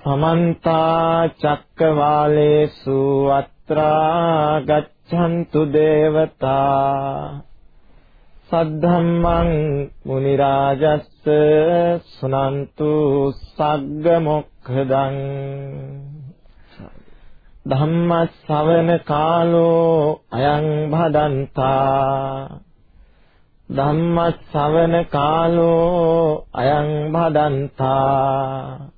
සමන්ත චක්කවාලේසු අත්‍රා ගච්ඡන්තු දේවතා සද්ධම්මං මුනි රාජස්ස සුනන්තු සග්ග මොක්ඛදං ධම්ම ශ්‍රවණ කාලෝ අයං භදන්තා ධම්ම ශ්‍රවණ කාලෝ අයං භදන්තා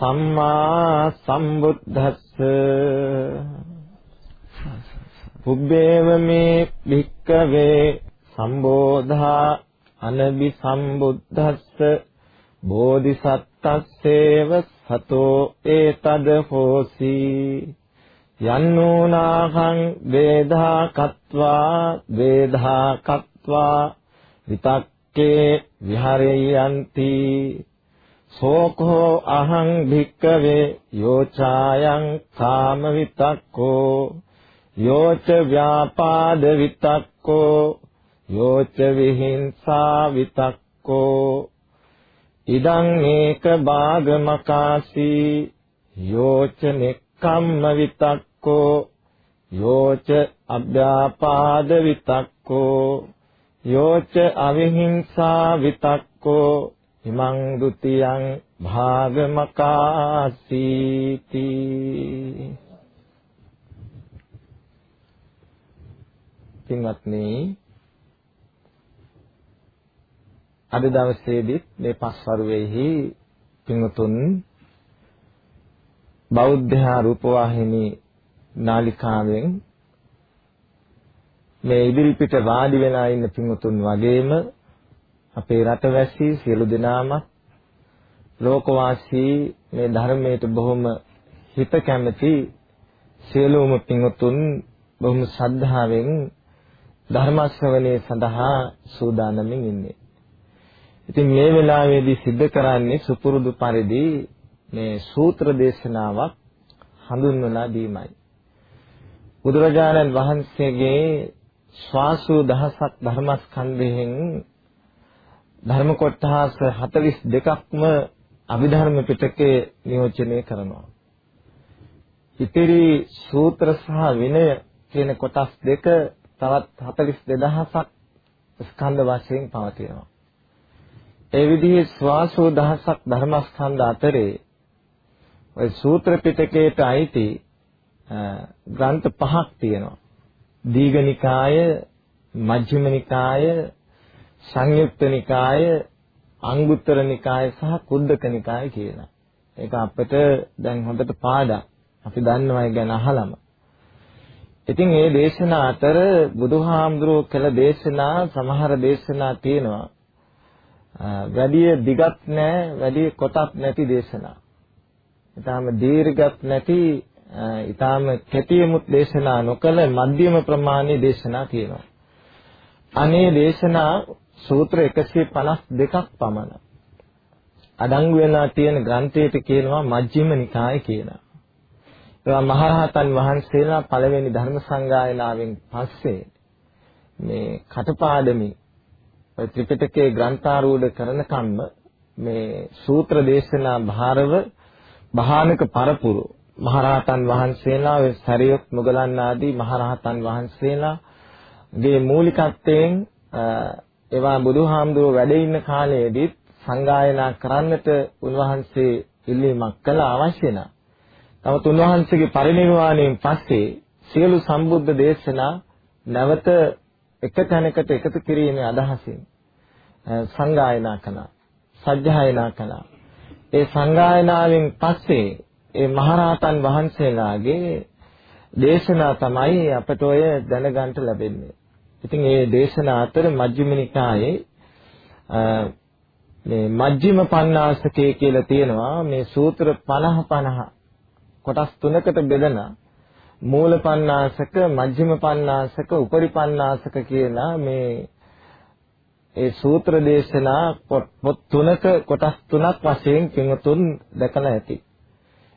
සම්මා සම්බුද්දස්ස. පුබ්බේව මේ භික්කවේ සම්බෝධා අනබි සම්බුද්දස්ස. බෝධිසත්තස්සේව සතෝ ඒතද හෝසි. යන්නෝනාහං වේදා කତ୍වා වේදා කତ୍වා. විතක්කේ විහරයන්ති. සෝකෝ අහං භික්කවේ යෝචායන් කාම විතක්කෝ යෝච ව්‍යාපාද විතක්කෝ යෝච විහිංසා විතක්කෝ ඉදං මේක භාගමකාසී යෝච නෙක්ඛම්ම විතක්කෝ යෝච අභ්‍යාපාද විතක්කෝ යෝච අවිහිංසා විතක්කෝ ඉමං ဒ ුතියං භාගමකාසීති පින්වත්නි අද දවසේදීත් මේ පස්වරුවේහි පින්වතුන් බෞද්ධ රූපවාහිනී නාලිකාවෙන් මේ ඉදිරිපිට වාඩි වෙලා ඉන්න පින්වතුන් වගේම අපේ රටවැසී සියලු දෙනාම ලෝකවාසී මේ ධර්මයට බොහොම හිත කැමති සියලුම පින්වතුන් බොහොම ශ්‍රද්ධාවෙන් ධර්ම ශ්‍රවණය සඳහා සූදානම්ින් ඉන්නේ. ඉතින් මේ වෙලාවේදී සිද්ධ කරන්නේ සුපුරුදු පරිදි මේ සූත්‍ර දේශනාවක් හඳුන්වලා දීමයි. බුදුරජාණන් වහන්සේගේ ශ්වාසු දහසක් ධර්මස්කන්ධයෙන් ධර්ම කොටස් 42ක්ම අභිධර්ම පිටකේ නියෝජනය කරනවා. ඉතිරි සූත්‍ර සහ විනය කියන කොටස් දෙක තවත් 42000ක් ස්කන්ධ වශයෙන් පවතිනවා. ඒ විදිහේ ස්වාසෝ දහසක් ධර්මස්කන්ධ අතරේ ඔය සූත්‍ර පිටකයට අයිති ග්‍රන්ථ පහක් තියෙනවා. දීඝනිකාය, මජ්ක්‍ධිම නිකාය, සංයුක්ත නිකාය, අංගුත්තර නිකාය සහ කුද්දක නිකාය කියලා. ඒක අපිට දැන් හොඳට පාඩම්. අපි දන්නවා ඒ ගැන අහලම. ඉතින් මේ දේශනා අතර බුදුහාමුදුරුවෝ කළ දේශනා සමහර දේශනා තියෙනවා. වැඩි දිගත් නැහැ, වැඩි කොටත් නැති දේශනා. ඊටාම දීර්ඝත් නැති, ඊටාම කෙටියමුත් දේශනා නොකළ මධ්‍යම ප්‍රමාණයේ දේශනා තියෙනවා. අනේ දේශනා සූත්‍ර 152ක් පමණ. අඩංගු වෙලා තියෙන ග්‍රන්ථයට කියනවා මජ්ක්‍ධිම නිකාය කියලා. ඒවා මහරහතන් වහන්සේලා පළවෙනි ධර්ම සංගායනාවෙන් පස්සේ මේ කටපාඩමි ත්‍රිපිටකයේ ග්‍රන්ථාරූඪ කරන කම්ම මේ සූත්‍ර දේශනා භාරව භානක පරපුරු මහරහතන් වහන්සේලා සරියොත් මුගලන් ආදී මහරහතන් වහන්සේලාගේ මූලිකත්වයෙන් ඒවා බුදුහාමුදුරුවෝ වැඩ ඉන්න කාලයේදී සංගායනා කරන්නට උන්වහන්සේ ඉල්ලීමක් කළ අවශ්‍ය නැහැ. නමුත් උන්වහන්සේගේ පරිනිර්වාණයෙන් පස්සේ සියලු සම්බුද්ධ දේශනා නැවත එක තැනකට එකතු කිරීමේ අදහසින් සංගායනා කළා. සජ්ජායනා කළා. ඒ සංගායනාවෙන් පස්සේ ඒ මහරහතන් වහන්සේලාගේ දේශනා තමයි අපට ඔය දැනගන්න ලැබෙන්නේ. ඉතින් මේ දේශනා අතර මජ්ක්‍ධිම නිකායේ මේ මජ්ක්‍ධිම පඤ්ඤාසකේ කියලා තියෙනවා මේ සූත්‍ර 50 50 කොටස් තුනකට බෙදලා මූල පඤ්ඤාසක මජ්ක්‍ධිම පඤ්ඤාසක උපරි පඤ්ඤාසක කියලා මේ ඒ සූත්‍ර දේශනා පොත් තුනක කොටස් තුනක් වශයෙන් පින්තුන් දැකලා ඇති.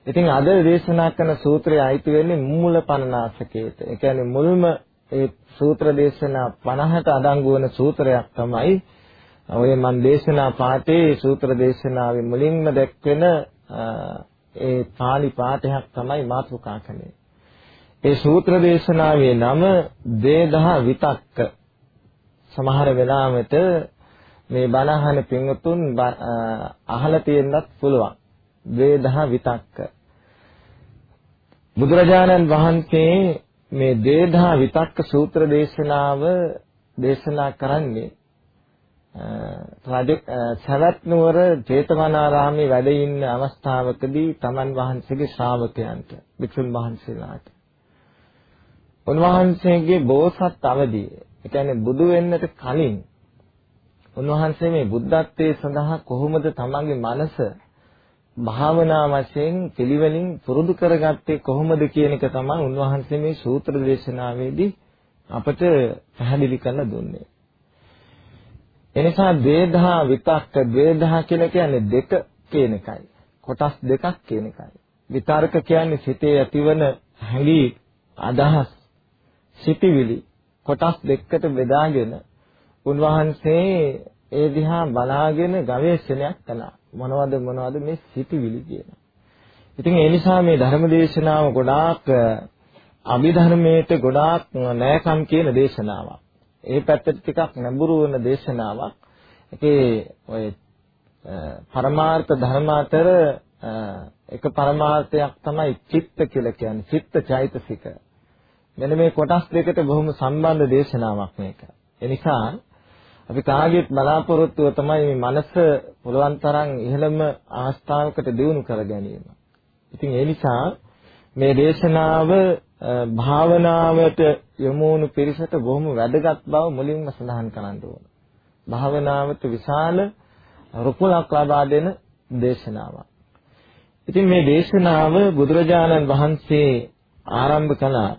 ඉතින් අද දේශනා කරන සූත්‍රය අයිති වෙන්නේ මූල පණනාසකේට. ඒ කියන්නේ මුල්ම ඒ සූත්‍ර දේශනා 50ට අඩංගු වන සූත්‍රයක් තමයි ඔය මන් දේශනා පාඨයේ සූත්‍ර දේශනාවේ මුලින්ම දැක්වෙන ඒ පාලි පාඨයක් තමයි මාතෘකා කළේ. ඒ සූත්‍ර දේශනාවේ නම දේදහ විතක්ක. සමහර වෙලාවට මේ බණහන පින්වතුන් අහලා තියෙන්නත් පුළුවන්. වේදහ විතක්ක බුදුරජාණන් වහන්සේ මේ දේධා විතක්ක සූත්‍ර දේශනාව දේශනා කරන්නේ රජ සවැත් නුවර ජේතවනාරාමේ වැඩ ඉන්න අවස්ථාවකදී තමන් වහන්සේගේ ශ්‍රාවකයන්ට වික්ෂුන් වහන්සේලාට. උන්වහන්සේගේ බෝසත් අවදී ඒ කියන්නේ බුදු වෙන්නට කලින් උන්වහන්සේ මේ බුද්ධත්වයේ සඳහා කොහොමද තමන්ගේ මනස භාවනා වශයෙන් පිළිවෙලින් පුරුදු කරගත්තේ කොහොමද කියන එක තමයි උන්වහන්සේ මේ සූත්‍ර දේශනාවේදී අපට පැහැදිලි කරලා දුන්නේ. එනිසා ද්වේධා විතක්ක ද්වේධා කියලා කියන්නේ දෙක කියන එකයි. කොටස් දෙකක් කියන එකයි. විතර්ක කියන්නේ සිතේ ඇතිවන හැඟී අදහස් සිටිවිලි කොටස් දෙකකට බෙදාගෙන උන්වහන්සේ ඒ දිහා බලාගෙන ගවේෂණයක් කළා. මොනවද මොනවද මේ සිටිවිලි කියන. ඉතින් ඒ නිසා මේ ධර්ම දේශනාව ගොඩාක් අභිධර්මයට ගොඩාක් නෑකම් කියන දේශනාවක්. ඒ පැත්තට ටිකක් නැඹුරු වෙන දේශනාවක්. ඒකේ ඔය පරමාර්ථ ධර්ම අතර එක පරමාර්ථයක් තමයි චිත්ත කියලා කියන්නේ. චිත්ත චෛතසික. මෙන්න මේ කොටස් දෙකට බොහොම සම්බන්ධ දේශනාවක් මේක. ඒ නිසා අපි කාගෙත් බලාපොරොත්තුව තමයි මේ මනස පුළුවන් තරම් ඉහළම අවස්ථාවකට දියුණු කර ගැනීම. ඉතින් ඒ නිසා මේ දේශනාව භාවනාවට යොමු වුණු පිරිසට බොහොම වැදගත් බව මුලින්ම සඳහන් කරන්න ඕන. භාවනාවට විශාල රුකුලක් ලබා දෙන දේශනාවක්. ඉතින් මේ දේශනාව බුදුරජාණන් වහන්සේ ආරම්භ කළා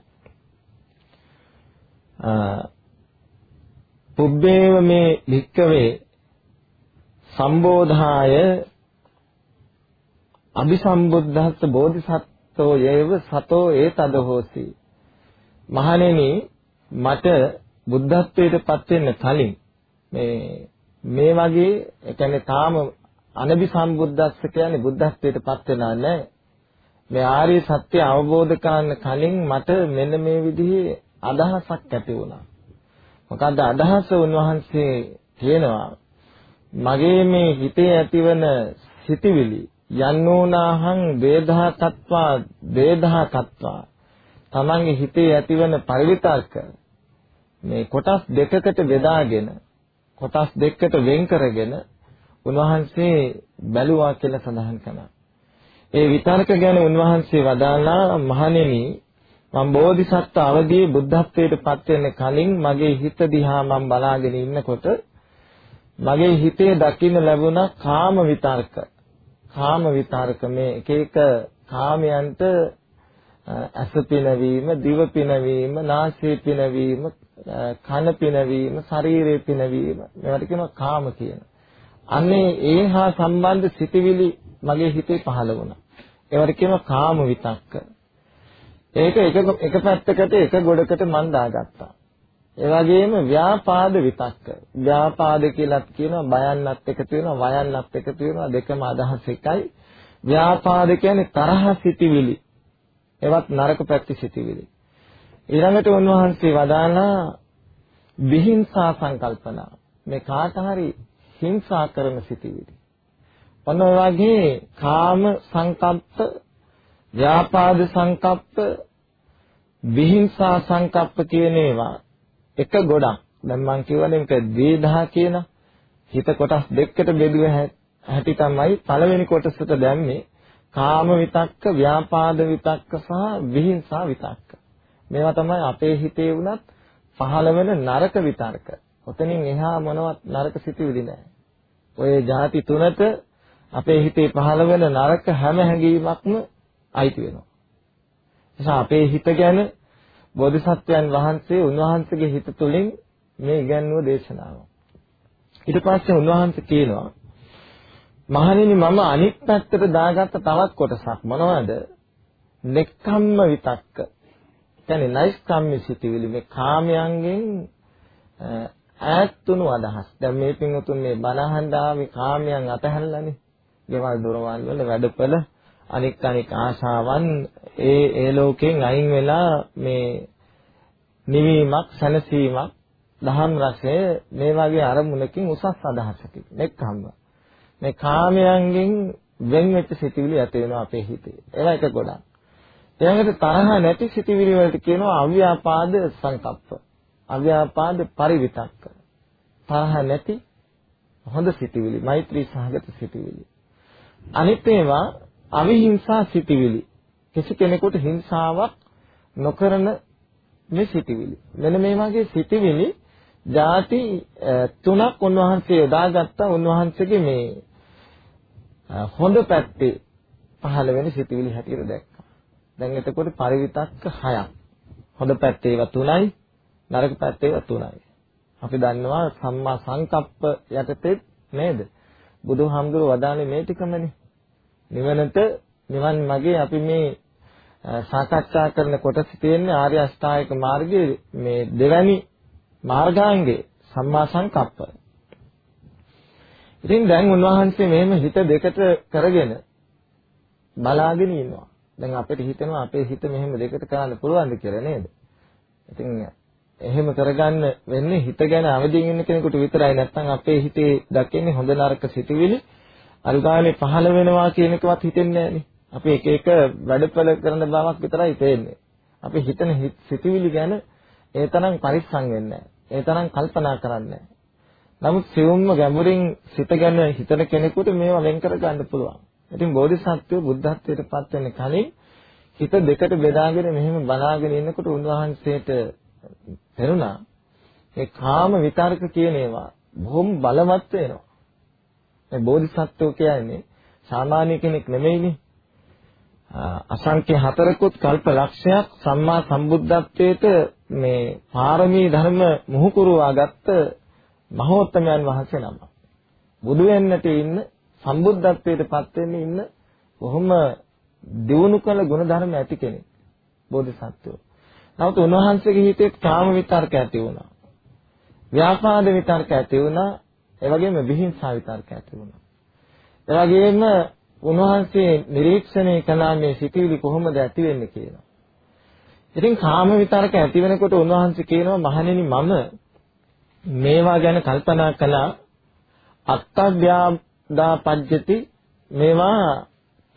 පුබ්බේව මේ භික්කවේ සම්බෝධාය අபிසම්බුද්ධස්ස බෝධිසත්වෝ යේව සතෝ ඒතද හෝසි මහණෙනි මට බුද්ධත්වයට පත් වෙන්න කලින් මේ මේ වගේ ඒ කියන්නේ තාම අනබි සම්බුද්දස්ස කියන්නේ බුද්ධත්වයට පත් වෙනා නැහැ. මේ ආර්ය සත්‍ය අවබෝධ කරගන්න කලින් මට මෙන්න මේ විදිහේ අදහසක් ඇති වුණා. මොකද්ද අදහස උන්වහන්සේ කියනවා මගේ මේ හිතේ ඇතිවන සිටිවිලි යන්නෝනාහං වේදහා තත්වා වේදහා තත්වා තමන්ගේ හිතේ ඇතිවන පරිවිතර්ක. මේ කොටස් දෙකකට බෙදාගෙන කොටස් දෙකකට වෙන් කරගෙන උන්වහන්සේ බැලුවා කියලා සඳහන් කළා. ඒ විතර්ක ගැන උන්වහන්සේ වදාළා මහණෙනි මම බෝධිසත්ව අවදී බුද්ධත්වයට පත් වෙන්න කලින් මගේ හිත දිහා මම බලාගෙන ඉන්නකොට මගේ හිතේ දකින්න ලැබුණා කාම විතර්ක. කාම විතර්ක මේ එක එක කාමයන්ට ඇස පිනවීම, දිව පිනවීම, නාසය පිනවීම, කන පිනවීම, ශරීරය පිනවීම මේවට කියනවා කාම කියන. අන්නේ ඒ හා සම්බන්ධ සිතිවිලි මගේ හිතේ පහළ වුණා. ඒවට කියනවා කාම විතක්ක. ඒක එක එක පැත්තකට එක ගොඩකට මන් දාගත්තා. ඒ වගේම ව්‍යාපාද විතක්ක. ව්‍යාපාද කියලාත් කියනවා බයන්නත් එකතු වෙනවා වයන්නත් එකතු වෙනවා දෙකම අදහස් එකයි. ව්‍යාපාද කියන්නේ තරහ සිටිවිලි. ඒවත් නරක පැති සිටිවිලි. ඊළඟට උන්වහන්සේ වදාලා විහිංසා සංකල්පනා. මේ කාට හරි හිංසා කරන සිටිවිලි. ඔන්න ඔය වගේ කාම සංකප්ප ව්‍යාපාද සංකප්ප විහිංසා සංකප්ප කියන ඒවා එක ගොඩක් දැන් මම කියවනේ මේක ද්වේධා කියන හිත කොටස් දෙකකට බෙදුව හැටි තමයි පළවෙනි කොටසට දැම්මේ කාම විතක්ක ව්‍යාපාද විතක්ක සහ විහිංසා විතක්ක මේවා තමයි අපේ හිතේ වුණත් පහළ වෙන නරක විතර්ක. ඔතනින් එහා මොනවත් නරක සිතුවිලි නැහැ. ඔය ಜಾති තුනට අපේ හිතේ පහළ වෙන නරක හැම හැඟීමක්ම අයිති වෙනවා. නිසා අපේ හිත ගැන බෝධිසත්වයන් වහන්සේ උන්වහන්සේගේ හිත තුළින් මේ ඉගැන්වුව දේශනාව. ඊට පස්සේ උන්වහන්සේ කියනවා මහණෙනි මම අනිත් පැත්තට දාගත්ත තවත් කොටසක් මොනවද? නෙක්ඛම්ම විතක්ක. කියන්නේ නෛෂ්කම්ම්‍ය සිටිවිලි මේ කාමයන්ගෙන් ඈත් වුණු අදහස්. දැන් මේ පින්වතුන් මේ බණහන් දාවේ කාමයන් අතහැරලානේ. ගෙවල් දොරවල් වල වැඩපළ අනික් අනික් ආශාවන් ඒ ඒ ලෝකයෙන් අයින් වෙලා මේ නිවීමක් සැනසීමක් දහම් රසය මේ වගේ අරමුණකින් උසස් අදහසකින් නෙක්ඛම්ම. මේ කාමයන්ගෙන් වෙන් වෙච්ච සිතිවිලි ඇති වෙනවා අපේ හිතේ. ඒවා එක ගොඩක්. ඊළඟට තරහ නැති සිතිවිලි වලට කියනවා අව්‍යාපාද සංකප්ප. අව්‍යාපාද පරිවිතක්ක. තරහ නැති හොඳ සිතිවිලි මෛත්‍රී සහගත සිතිවිලි. අනිත් ඒවා අවිහිංසා සිතිවිලි කිසි කෙනෙකුට හිංසාවක් නොකරන මේ සිතිවිලි මෙන්න මේ වගේ සිතිවිලි ಜಾති තුනක් උන්වහන්සේ යොදාගත්තා උන්වහන්සේගේ මේ හොඳ පැත්තේ පහළ වෙන සිතිවිලි හැටියට දැක්කා. දැන් එතකොට පරිවිතක්ක හයක්. හොඳ පැත්තේ ඒවා තුනයි, නරක පැත්තේ ඒවා තුනයි. අපි දන්නවා සම්මා සංකප්ප යටතේ නේද? බුදුහාමුදුරුවෝ වදාළේ මේ ටිකමනේ. නිවනට නිවන් මාගේ අපි මේ සාකච්ඡා කරන කොටස තියෙන්නේ ආර්ය අෂ්ටායක මාර්ගයේ මේ දෙවැනි මාර්ගාංගේ සම්මා සංකප්ප. ඉතින් දැන් උන්වහන්සේ මෙහෙම හිත දෙකට කරගෙන බලාගෙන ඉන්නවා. දැන් අපිට හිතෙනවා අපේ හිත මෙහෙම දෙකට කරන්න පුළුවන්ද කියලා නේද? ඉතින් එහෙම කරගන්න වෙන්නේ හිත ගැන අවදීන් ඉන්න කෙනෙකුට විතරයි නැත්නම් අපේ හිතේ දකින්නේ හොඳ නරක සිතුවිලි අල්ගානේ පහළ වෙනවා කියන එකවත් හිතෙන්නේ නැහනේ. අපි එක එක වැඩපල කරන බවක් විතරයි තේන්නේ. අපි හිතන සිතුවිලි ගැන ඒ තරම් පරිස්සම් වෙන්නේ ඒ තරම් කල්පනා කරන්නේ නමුත් සියුම්ම ගැඹුරින් සිත ගැන හිතන කෙනෙකුට මේවා වෙන් කර ගන්න පුළුවන්. ඉතින් බෝධිසත්වෝ බුද්ධත්වයට පත් වෙන කලින් හිත දෙකට බෙදාගෙන මෙහෙම බලාගෙන ඉන්නකොට උන්වහන්සේට තේරුණා මේ කාම විතර්ක කියන ඒවා බොහොම බලවත් වෙනවා. මේ බෝධිසත්වෝ කියන්නේ සාමාන්‍ය කෙනෙක් නෙමෙයිනේ. අසංඛ්‍ය හතරකුත් කල්ප ලක්ෂයක් සම්මා සම්බුද්ධත්වයට මේ පාරමී ධර්ම මුහුකුරවාගත්ත මහෝත්තමයන් වහන්සේ නම. බුදු වෙන්නට ඉන්න සම්බුද්ධත්වයට පත් වෙන්න ඉන්න බොහොම දියුණු කළ ගුණධර්ම ඇති කෙනෙක් බෝධිසත්වෝ. නමුත් උන්වහන්සේගේ හිතේ කාම විතර්ක ඇති වුණා. ව්‍යාපාද විතර්ක ඇති වුණා. ඒ වගේම විහිංසා විතර්ක ඇති වුණා. ඒ වගේම උන්වහන්සේ නිරීක්ෂණය කළා මේ සිටිවිලි කොහොමද ඇති වෙන්නේ කියලා. ඉතින් කාම විතරක ඇති වෙනකොට උන්වහන්සේ කියනවා මහණෙනි මම මේවා ගැන කල්පනා කළා අත්තව්‍යාදා පජ්ජති මේවා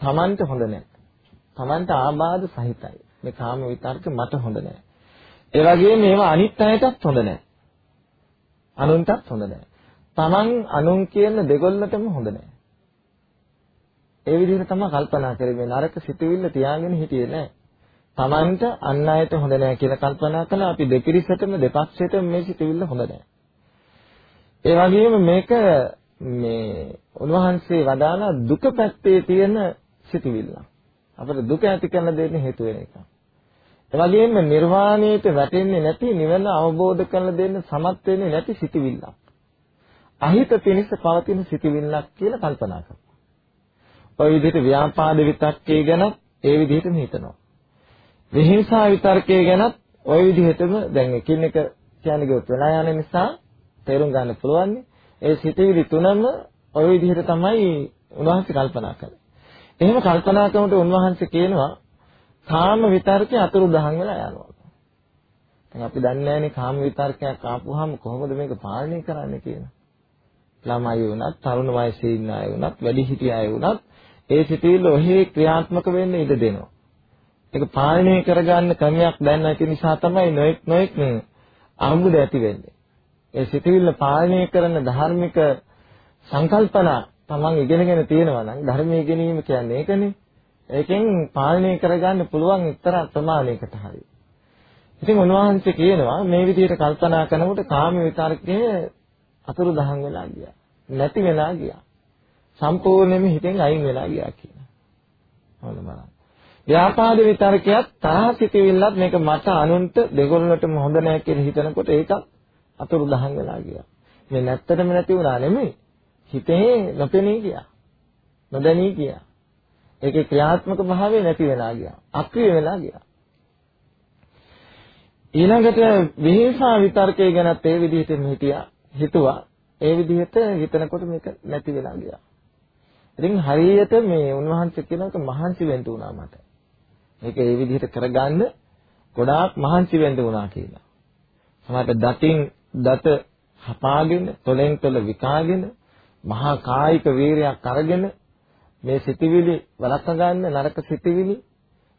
Tamanට හොඳ නැහැ. Tamanට ආබාධ සහිතයි. මේ කාම විතරක මට හොඳ නැහැ. ඒ වගේම මේවා අනිත් අයටත් හොඳ නැහැ. අනුන්ටත් හොඳ නැහැ. Taman අනුන් කියන දෙගොල්ලටම හොඳ නැහැ. ඒ විදිහට තමයි කල්පනා කරේ මේ නරක සිතුවිල්ල තියාගෙන හිටියේ නෑ. Tamanට අන් අයට හොඳ නෑ කියලා කල්පනා කළා අපි දෙපිරිසටම දෙපක්ෂයටම මේ සිතුවිල්ල හොඳ නෑ. ඒ වගේම මේක මේ උන්වහන්සේ වදාලා දුක පැත්තේ තියෙන සිතුවිල්ල. අපිට දුක ඇති කරන දෙන්නේ හේතු වෙන එක. ඒ වගේම නිර්වාණයට වැටෙන්නේ නැති නිවන අවබෝධ කරලා දෙන්න සමත් වෙන්නේ නැති සිතුවිල්ලක්. අහිත පිණිස පවතින සිතුවිල්ලක් කියලා කල්පනා කරනවා. ඔය විදිහට ව්‍යාපාද විතක්කේ ගැනත් ඒ විදිහටම හිතනවා. විහිංසා විතර්කයේ ගැනත් ওই විදිහටම දැන් එකින් එක කියන්නේ ගොත් වෙලා යන නිසා තේරුම් ගන්න පුළුවන්. ඒ සිතවිලි තුනම ওই විදිහට තමයි උන්වහන්සේ කල්පනා කළේ. එහෙම කල්පනා කරනකොට උන්වහන්සේ කියනවා කාම විතර්කේ අතුරුදහන් වෙලා යනවා. දැන් අපි දන්නේ නැහැනේ කාම විතර්කයක් ආපුවාම කොහොමද මේක පාලනය කරන්න කියලා. ළමයි වුණත්, තරුණ වයසේ ඉන්න අය වුණත්, වැඩිහිටිය අය වුණත් ඒ සිතුවිල්ල ඔහේ ක්‍රියාත්මක වෙන්න ඉඩ දෙනවා. ඒක පාලනය කරගන්න ක්‍රමයක් දැන් නැති නිසා තමයි නොඑක් නොඑක් අහඹුද ඇති වෙන්නේ. ඒ සිතුවිල්ල පාලනය කරන ධාර්මික සංකල්පනා තමන් ඉගෙනගෙන තියෙනවා නම් ධර්මයේ ඉගෙනීම කියන්නේ ඒකනේ. ඒකෙන් පාලනය කරගන්න පුළුවන් එක්තරා ප්‍රමාණයකට හරි. ඉතින් උන්වහන්සේ කියනවා මේ විදිහට කල්පනා කරනකොට කාම විතරකයේ අතුරුදහන් වෙලා ගියා. නැති වෙලා ගියා. සම්පූර්ණයෙන්ම හිතෙන් අයින් වෙලා ගියා කියන. හොඳ බලන්න. ව්‍යාපාද විතරකයක් තරහ සිටිවිල්ලත් මේක මට අනුන්ට දෙගොල්ලටම හොඳ නැහැ කියලා හිතනකොට ඒක අතුරුදහන් වෙලා ගියා. මේ නැත්තටම නැති වුණා නෙමෙයි. හිතේ නොපෙනී ගියා. නොදැනී ගියා. ඒකේ ක්‍රියාත්මක භාවය නැති වෙලා ගියා. අක්‍රිය වෙලා ගියා. ඊළඟට විහිංසා විතර්කය ගැනත් ඒ විදිහටම හිතියා. හිතුවා. ඒ විදිහට හිතනකොට මේක නැති වෙලා ගියා. ඉතින් හරියට මේ උන්වහන්සේ කියනක මහන්සි වෙන්න උනා මට. මේක ඒ විදිහට කරගන්න ගොඩාක් මහන්සි වෙන්න උනා කියලා. සමහරට දතින් දත හපාගෙන, තොලෙන් තොල විකාගෙන, මහා කායික වීරයක් අරගෙන මේ සිටිවිලි වළක්ව ගන්න නරක සිටිවිලි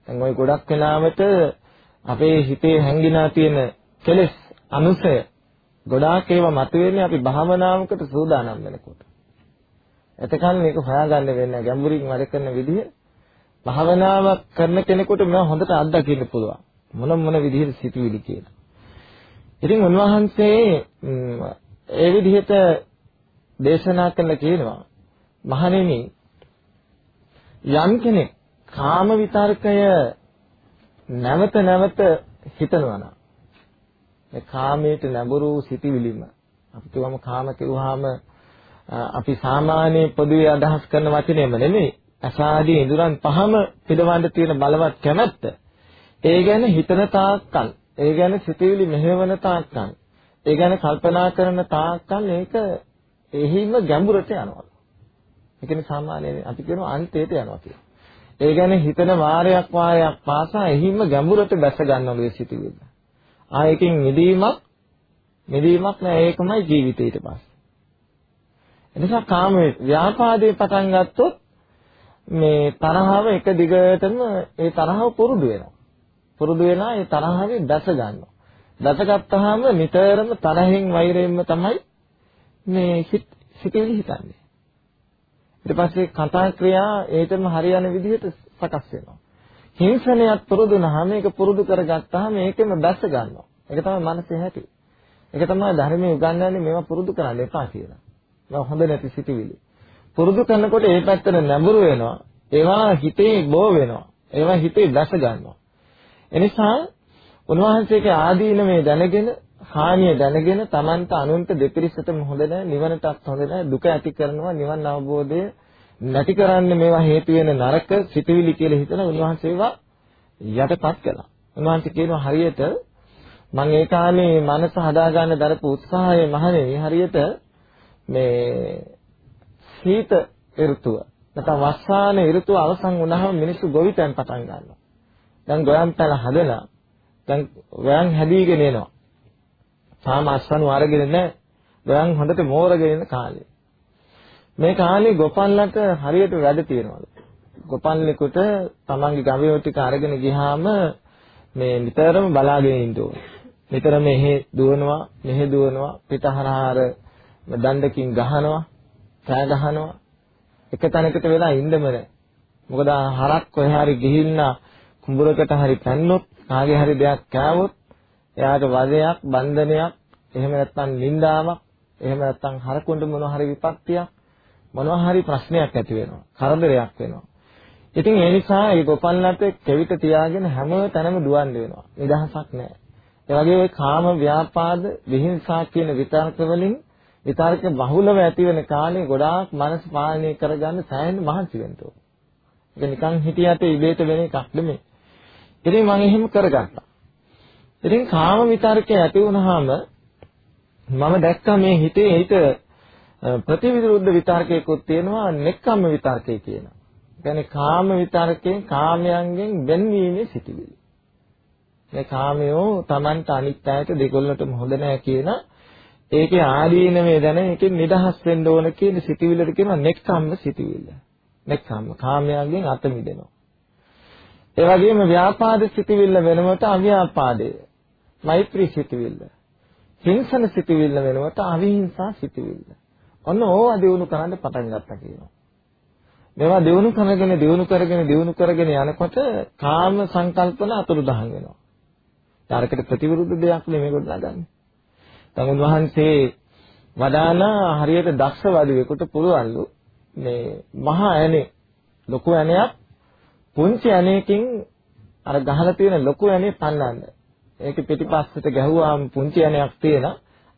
දැන් ওই ගොඩක් වෙලාවට අපේ හිතේ හැංගිනා තියෙන කෙලෙස් අනුසය ගොඩාක් ඒවා මතුවෙන්නේ අපි භාවනාවකට සූදානම් වෙනකොට. එතකන් මේක හොයාගන්න වෙන්නේ ගැඹුරින් වැඩ කරන විදිහ භාවනාවක් කරන කෙනෙකුට මේව හොඳට අත්දකින්න පුළුවන්. මොන මොන විදිහට සිතුවිලි කියලා. ඉතින් උන්වහන්සේ ඒ විදිහට දේශනා කළ කියනවා මහණෙනි යම් කෙනෙක් කාම විතර්කය නැවත නැවත හිතනවා නම් ඒ කාමයට නැඹුරු සිටිවිලිම අපි කියවම කාම කිව්වහම අපි සාමාන්‍ය පොදුවේ අදහස් කරන වචනයම නෙමෙයි අසාදී ඉඳුරන් පහම පිටවන්න තියෙන බලවත් කැමැත්ත ඒ ගැන හිතන තාක්කල් ඒ ගැන සිටිවිලි මෙහෙවන තාක්කල් ඒ ගැන කල්පනා කරන තාක්කල් ඒක එහිම ගැඹුරට යනවා ඒ කියන්නේ සාමාන්‍යයෙන් අපි කියනවා අන්තයට යනවා කියලා. ඒ කියන්නේ හිතන වාරයක් වාරයක් පාසා එහිම ගැඹුරට බැස ගන්නවලු ඒ සිටිවිල්ල. ආයකින් මිදීමක් මිදීමක් නෑ ඒකමයි ජීවිතේ ඊට පස්සේ. එනිසා කාම ව්‍යාපාදේ පටන් ගත්තොත් මේ තරහව එක දිගටම ඒ තරහව පුරුදු වෙනවා. පුරුදු වෙලා ඒ තරහවේ දැස ගන්නවා. දැසගත්තාම නිතරම තරහෙන් වෛරයෙන්ම තමයි මේ සිතිවිලි හිතන්නේ. ඊට පස්සේ කතා ක්‍රියා ඒකම හරියන විදිහට සකස් වෙනවා. හිංසනයත් පුරුදුනහම ඒක පුරුදු කරගත්තාම ඒකෙම දැස ගන්නවා. ඒක තමයි මනසේ හැටි. ඒක තමයි ධර්මයේ උගන්වන්නේ මේවා පුරුදු කරන්න එපා කියලා. මේවා හොඳ නැති සිටිවිලි. පුරුදු කරනකොට ඒ පැත්තට නැඹුරු වෙනවා. ඒවා හිතේ බෝ වෙනවා. ඒවා හිතේ දැස ගන්නවා. එනිසා උන්වහන්සේගේ ආදීනමේ දැනගෙන හානිය දැනගෙන Tamanta අනුන්ට දෙපිරිසටම හොඳ නැහැ නිවනටත් හොඳ නැහැ දුක ඇති කරනවා නිවන් අවබෝධය නැති කරන්න මේවා හේතු වෙන නරක සිතුවිලි කියලා හිතන උන්වහන්සේවා යටපත් කළා. උන්වහන්සේ කියනවා හරියට මම ඒ කාලේ මනස හදාගන්න දරපු උත්සාහය මහණෙනි හරියට මේ සීත ඍතුව නැත්නම් වස්සාන ඍතුව අවසන් වුණාම මිනිස්සු ගොවිතැන් පටන් ගන්නවා. දැන් ගොයන් පැල හදලා දැන් ගොයන් හැදීගෙන එනවා. තාම අස්වනු අරගෙන නැහැ. ගොයන් හොඳට මෝරගෙන ඉන්න කාලේ. මේ කාලේ ගොපන්ලට හරියට වැඩ තියෙනවලු. ගොපන්ලෙකුට තමන්ගේ ගවයෝ ටික අරගෙන ගියාම මේ නිතරම බලාගෙන ඉන්න ඕනේ. නිතරම මෙහෙ දුවනවා, මෙහෙ දුවනවා, පිටහරහාර දණ්ඩකින් ගහනවා, කෑ ගහනවා. එක තැනකට වෙලා ඉන්නම නැහැ. මොකද හරක් කොහේ හරි ගිහිල්ලා කුඹුරකට හරි පැන්නොත්, කාගේ හරි දෙයක් කෑවොත් එයාට වදයක්, බන්ධනයක්, එහෙම නැත්නම් නින්දාවක්, එහෙම නැත්නම් හරකුන්ට මොනවා හරි විපත්තියක්, මොනවා හරි ප්‍රශ්නයක් ඇති වෙනවා. කරදරයක් වෙනවා. ඉතින් ඒ නිසා මේ ගොපන්ලට කෙවිත තියාගෙන හැම තැනම දුවන්න වෙනවා. නිදහසක් නැහැ. ඒ වගේ ওই කාම ව්‍යාපාද විහිංසා කියන විතර්ක වලින් විතර්ක බහුලව ඇති වෙන කාලේ ගොඩාක් මනස පාලනය කරගන්න සෑහෙන මහන්සි වෙන්න ඕන. ඒක නිකන් හිතියට ඉබේට වෙන එකක් නෙමෙයි. ඉතින් මම එහෙම කරගත්තා. ඉතින් කාම විතර්කය ඇති වුනහම මම දැක්කා මේ හිතේ හිත ප්‍රතිවිරුද්ධ විතර්කයකුත් තියෙනවා නෙක්ඛම්ම විතර්කය කියන. කියන්නේ කාම විතර්කයෙන් කාමයන්ගෙන් වෙන්වීමේ සිටිවිලි. මේ කාමයෝ Tamanට අනිත් අයට දෙකොල්ලටම හොඳ නැහැ කියන ඒකේ ආදීනමේ දැන ඒකෙන් නිදහස් වෙන්න ඕන කියන සිටිවිල්ලට කියනවා නෙක්ඛම්ම සිටිවිල්ල. නෙක්ඛම්ම කාමයන්ගෙන් අත මිදෙනවා. ඒ වගේම ව්‍යාපාද සිටිවිල්ල වෙනකොට අව්‍යාපාදය. මෛත්‍රී සිතුවිල්ල. හිංසන සිතුවිල්ල වෙනුවට අවිහිංසා සිතුවිල්ල. ඔන්න ඕවා දිනු කරන්න පටන් ගත්තා කියනවා. මේවා දිනු කරගෙන දිනු කරගෙන දිනු කරගෙන යනකොට කාම සංකල්පන අතුරුදහන් වෙනවා. ඊටකට ප්‍රතිවිරුද්ධ දෙයක් නෙමෙයි ගොඩනගන්නේ. තමුන් වහන්සේ වදානා හරියට දක්ෂ වඩුවෙකුට පුළුවන්ලු මේ මහා ඇනේ ලොකු ඇණයක් පුංචි ඇණයකින් අර ගහලා තියෙන ලොකු ඇණේ පන්නන්න. ඒක පිටිපස්සට ගැහුවාම පුංචි ඇණයක් තියෙන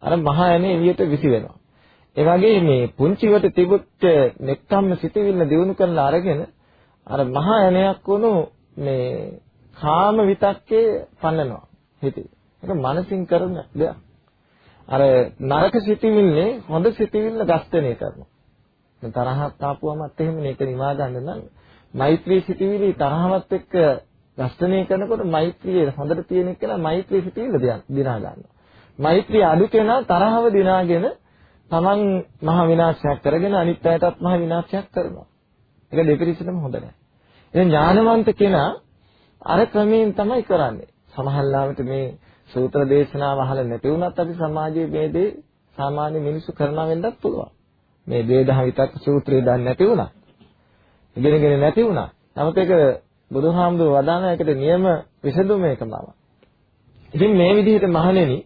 අර මහා ඇණේ එළියට විසි වෙනවා. ඒ වගේ මේ පුංචිවට තිබුච්ච නෙක්ඛම්ම සිටිවිල්ල දිනු කරලා අරගෙන අර මහා ඇණයක් වුණු මේ කාම විතක්කේ පන්නනවා හිතේ. ඒක මනසින් කරන දෙයක්. අර නරක සිටිවිල්ලේ හොඳ සිටිවිල්ල ගස්තනේ කරනවා. දැන් තරහක් ආපුවමත් එහෙම මේක නිවා ගන්න නම් මෛත්‍රී සිටිවිලි තරහවත් එක්ක ගස්තනය කරනකොට මෛත්‍රියේ හොඳට තියෙන එක මෛත්‍රී සිටිවිල්ල දිනා ගන්නවා. මෛත්‍රී අඩු කෙනා තරහව දිනාගෙන තමන් මහ විනාශයක් කරගෙන අනිත් අයටත් මහ විනාශයක් කරනවා. ඒක දෙපිරිසටම හොඳ නැහැ. ඉතින් ඥානවන්ත කෙනා අර ක්‍රමයෙන් තමයි කරන්නේ. සමහරවිට මේ සූත්‍ර දේශනාව අහලා නැති වුණත් අපි සමාජයේ මේ දේ සාමාන්‍ය මිනිස්සු කරනවා වෙන්නත් පුළුවන්. මේ දේදහ විතක් සූත්‍රය දන්නේ නැති වුණා. ඉගෙනගෙන නැති වුණා. නමුත් ඒක බුදුහාමුදුරුවෝ වදාන එකට නියම විසඳුම එකමම. ඉතින් මේ විදිහට මහණෙනි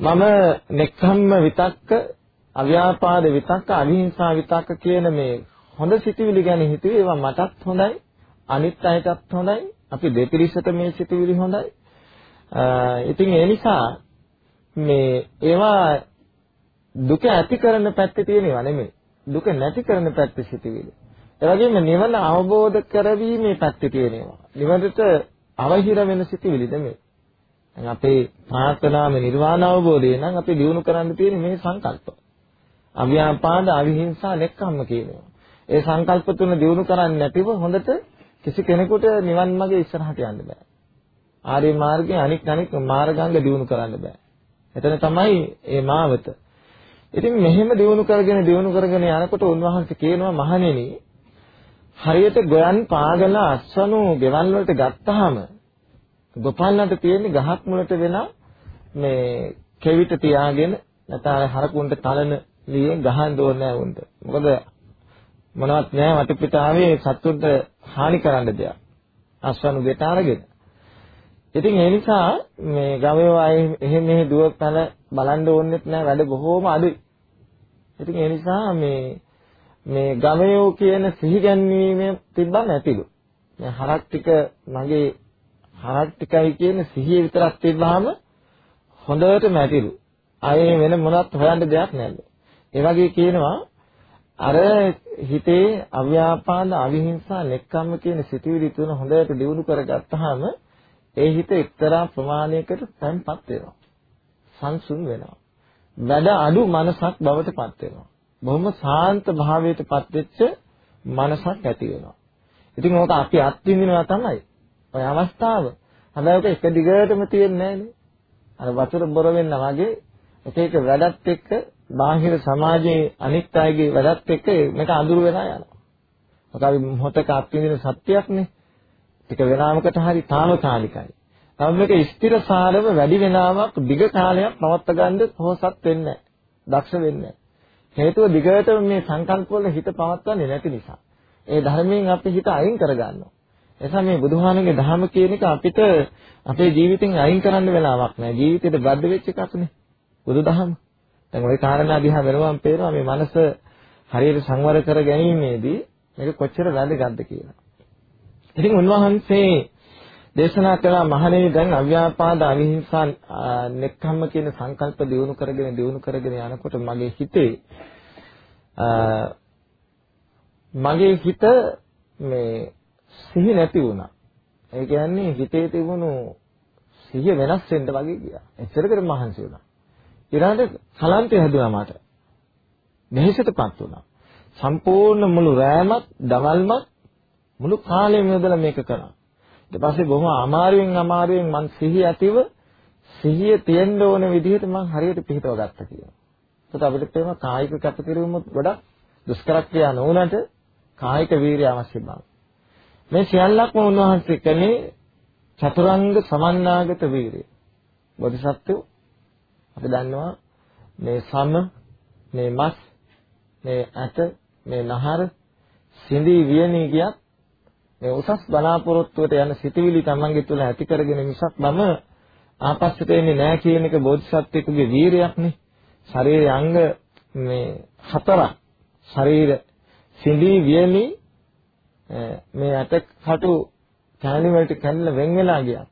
මම නෙක්ඛම්ම විතක්ක අව්‍යාපාද විතක්ක අවිහිංසා විතක්ක කියන මේ හොඳ සිතුවිලි ගැන හිතුවේ ඒවා මටත් හොඳයි අනිත් අයටත් හොඳයි අපි දෙපිරිසට මේ සිතුවිලි හොඳයි ඉතින් ඒ නිසා මේ ඒවා දුක ඇති කරන පැත්තේ තියෙනවා නෙමෙයි දුක නැති කරන පැත්තේ සිටිවිලි. ඒ වගේම නිවන අවබෝධ කරවීමේ පැත්තේ තියෙනවා. නිවනට අවහිර වෙන සිටිවිලි නෙමෙයි. දැන් අපේ ප්‍රාර්ථනාම නිර්වාණ අවබෝධය නම් අපි දිනු කරන්න තියෙන මේ සංකල්ප. අව්‍යාපාද අවිහිංසා නෙක්ඛම්ම කියනවා. ඒ සංකල්ප තුන දිනු කරන්නේ නැතිව හොඳට කිසි කෙනෙකුට නිවන් මාගේ ඉස්සරහට යන්න බෑ. ආර්ය මාර්ගයේ අනික් අනික් මාර්ගාංග දිනු කරන්න බෑ. එතන තමයි මේ මාවත. ඉතින් මෙහෙම දිනු කරගෙන දිනු කරගෙන යනකොට උන්වහන්සේ කියනවා මහණෙනි හරියට ගොයන් පාගල අස්වනු ගෙවල් වලට ගත්තාම ගොපන්නට තියෙන ගහක් මුලට වෙන මේ කෙවිත තියාගෙන නැත්නම් හරකුන්ට තලන ලියෙන් ගහන්න ඕනේ නැහැ උන්ට. මොකද මොනවත් නැහැ වටපිටාවේ සත්තුන්ට හානි කරන්න දෙයක්. අස්වනු ගෙට අරගෙන. ඉතින් ඒ නිසා මේ ගමේ අය එහෙම මෙහෙ දුවක් තන බලන්න ඕනෙත් නෑ වැඩ බොහෝම අඩුයි. ඉතින් ඒ නිසා මේ මේ ගමයෝ කියන සිහිගැන්වීම තිබ්බම ඇතිලු. මේ හරක් ටික මගේ හරක් ටිකයි කියන සිහිය විතරක් තිබ්බහම හොඳටම ඇතිලු. ආයේ වෙන මොනවත් හොයන්න දෙයක් නැහැ. ඒ වගේ කියනවා අර හිතේ අව්‍යාපාද අවිහිංසා නෙක්ඛම්ම කියන සිතුවිලි තුන හොඳට දියුණු කරගත්තාම ඒ හිත එක්තරා ප්‍රමාණයකට තැන්පත් වෙනවා. සංසුන් වෙනවා. වැඩ අඩු මනසක් බවට පත් වෙනවා. බොහොම සාන්ත භාවයට පත් වෙච්ච මනසක් ඇති වෙනවා. ඉතින් ඕක අපි අත්විඳිනවා තමයි. ඔය අවස්ථාව. හැබැයි ඒක එක දිගටම තියෙන්නේ නැහැනේ. අර වතුර බොර වෙන්න වගේ එක එක වැඩත් එක්ක බාහිර සමාජයේ අනිත් අයගේ වැඩත් එක්ක මේක අඳුර වෙලා යනවා. මොකද අපි මොහතක අත්විඳින සත්‍යයක්නේ. ටික වෙනාමකට හරි తాවකාලිකයි. තම මේක ස්ථිරසාරව වැඩි වෙනාවක් දිග කාලයක් පවත්වා ගන්න පොහසත් වෙන්නේ දක්ෂ වෙන්නේ හේතුව දිගටම මේ සංකල්ප වල හිත පවත්වන්නේ නැති නිසා. ඒ ධර්මයෙන් අපි හිත අයින් කරගන්නවා. එසා මේ බුදුහාමගේ ධර්ම කියන එක අපිට අපේ ජීවිතෙන් අයින් කරන්න වෙලාවක් නැහැ. ජීවිතේට බද්ධ වෙච්ච එකක්නේ. බුදුදහම. දැන් ওই කාරණා දිහා බලවම් පේනවා මේ මනස හරියට සංවර කර ගැනීමේදී මේක කොච්චර වැදගත්ද කියලා. ඉතින් උන්වහන්සේ දේශනා කළා මහණෙනි දැන් අව්‍යාපාද අවිහිංසා නෙක්ඛම්ම කියන සංකල්ප දියුණු කරගෙන දියුණු කරගෙන යනකොට මගේ හිතේ මගේ හිත මේ සිහි නැති වුණා. ඒ කියන්නේ හිතේ තිබුණු සිහිය වෙනස් වෙන්න වගේ ගියා. එච්චරකට මහන්සි වුණා. ඊළඟට කලන්තය හැදුනා මට. මෙහෙසටපත් වුණා. සම්පූර්ණ මුළු රෑමත් දවල්මත් මුළු කාලෙම යොදලා මේක කරා. ඊට පස්සේ බොහොම අමාරුවෙන් අමාරුවෙන් මං සිහිය ඇතිව සිහිය තියෙන්න ඕන විදිහට මං හරියට පිළිතව ගත්තා කියලා. ඒකට අපිට තේම කායික කැපකිරීමත් ගොඩක් දුෂ්කර ක්‍රියා නොවුනට කායික වීරිය අවශ්‍ය බව. මේ සියල්ලක්ම උන්වහන්සේ කලේ චතුරංග සමන්නාගත වීරිය. බෝධිසත්වෝ අපි දන්නවා මේ සම මේ මස් මේ ඇට මේ නහර සිඳී වියනී කියත් මේ උසස් බලාපොරොත්තුවට යන සිතුවිලි තමන්ගේ තුළ ඇති කරගෙන මිසක් මම ආපස්සට එන්නේ නැහැ කියන එක බෝධිසත්වෙකුගේ වීරයක්නේ. ශරීරයේ අංග මේ හතරක් ශරීර සිඳී වියලි මේ අටකටු කැලි වලට කැල්ල වෙන් වෙලා ගියා.